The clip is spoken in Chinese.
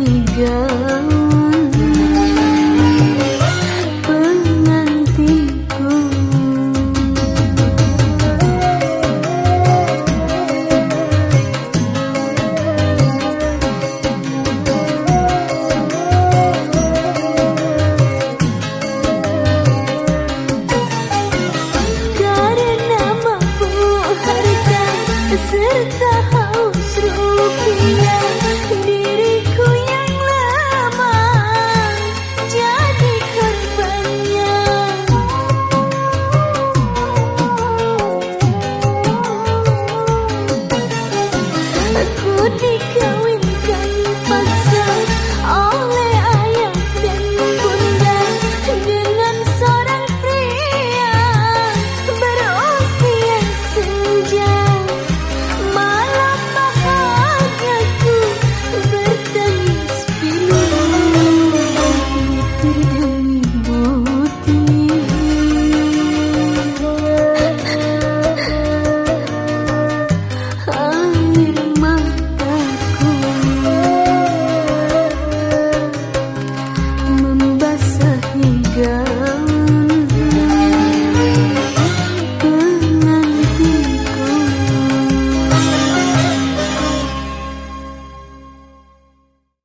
一个